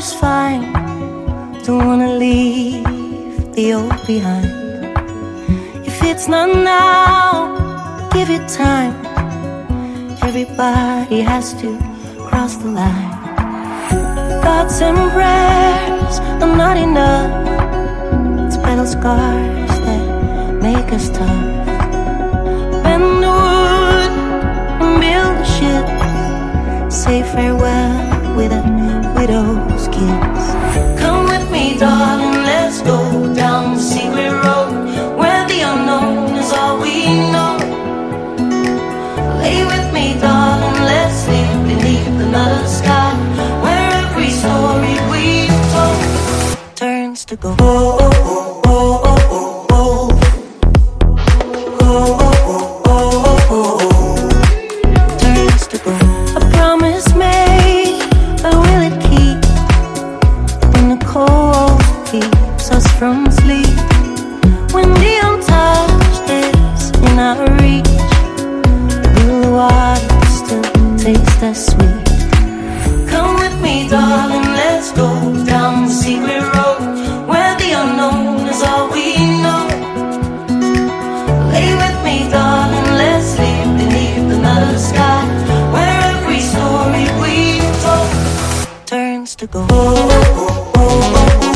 water's fine. Don't wanna leave the old behind. If it's not now, give it time. Everybody has to cross the line. Thoughts and prayers are not enough. It's battle scars that make us tough. friends to go. Oh, oh, oh, oh, oh, oh. from sleep when the untouched is in our reach. The water still that sweet. to go.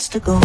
wants to go.